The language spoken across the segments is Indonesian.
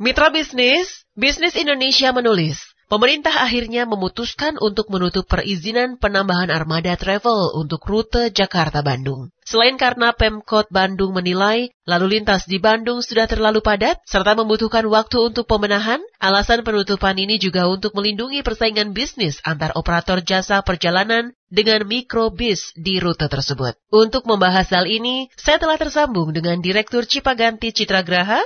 Mitra bisnis, Bisnis Indonesia menulis, pemerintah akhirnya memutuskan untuk menutup perizinan penambahan armada travel untuk rute Jakarta-Bandung. Selain karena Pemkot Bandung menilai lalu lintas di Bandung sudah terlalu padat serta membutuhkan waktu untuk pemenahan, alasan penutupan ini juga untuk melindungi persaingan bisnis antar operator jasa perjalanan dengan mikrobis di rute tersebut. Untuk membahas hal ini, saya telah tersambung dengan Direktur Cipaganti Citra Graha,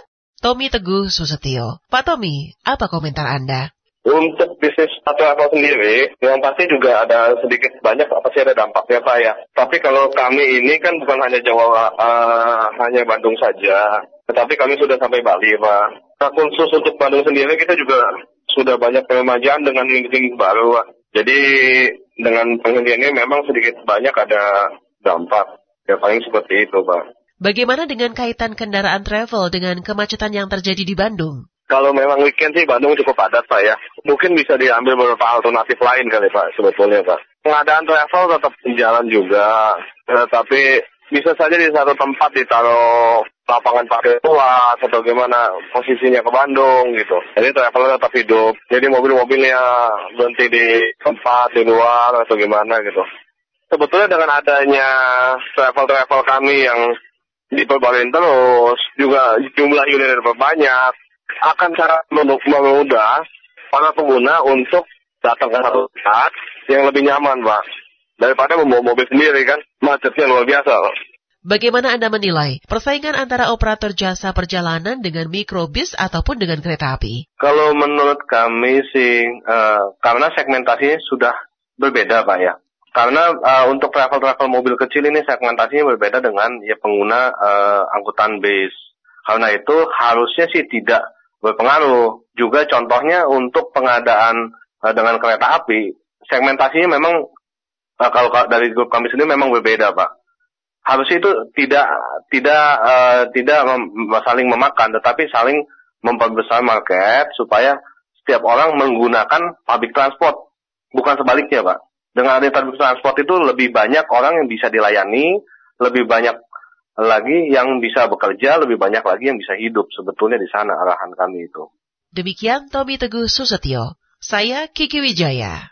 Tommy Teguh Susetio. Pak Tommy, apa komentar Anda? Untuk bisnis travel sendiri, yang pasti juga ada sedikit banyak pasti ada dampaknya Pak ya. Tapi kalau kami ini kan bukan hanya Jawa, uh, hanya Bandung saja, tetapi kami sudah sampai Bali Pak. Nah, khusus untuk Bandung sendiri kita juga sudah banyak peremajaan dengan link-link baru. Jadi dengan penghentian ini memang sedikit banyak ada dampak. Ya paling seperti itu Pak. Bagaimana dengan kaitan kendaraan travel dengan kemacetan yang terjadi di Bandung? Kalau memang weekend sih Bandung cukup padat Pak ya. Mungkin bisa diambil beberapa alternatif lain kali Pak sebetulnya Pak. Pengadaan travel tetap jalan juga. Eh, tapi bisa saja di satu tempat ditaruh lapangan parkir luas atau gimana posisinya ke Bandung gitu. Jadi travelnya tetap hidup. Jadi mobil-mobilnya berhenti di tempat di luar atau gimana gitu. Sebetulnya dengan adanya travel-travel kami yang diperbarui terus, juga jumlah unit diperbanyak, akan sangat memudah para pengguna untuk datang ke satu tempat yang lebih nyaman, Pak. Daripada membawa mobil sendiri kan, macetnya luar biasa. Bagaimana Anda menilai persaingan antara operator jasa perjalanan dengan mikrobis ataupun dengan kereta api? Kalau menurut kami sih, uh, karena segmentasinya sudah berbeda Pak ya. Karena uh, untuk travel-travel mobil kecil ini segmentasinya berbeda dengan ya pengguna uh, angkutan bis. Karena itu harusnya sih tidak berpengaruh. Juga contohnya untuk pengadaan uh, dengan kereta api, segmentasinya memang uh, kalau dari grup kami sendiri memang berbeda, Pak. Harusnya itu tidak tidak uh, tidak mem saling memakan, tetapi saling memperbesar market supaya setiap orang menggunakan public transport, bukan sebaliknya, Pak dengan public transport itu lebih banyak orang yang bisa dilayani, lebih banyak lagi yang bisa bekerja, lebih banyak lagi yang bisa hidup. Sebetulnya di sana arahan kami itu. Demikian Tommy Teguh Susetio. Saya Kiki Wijaya.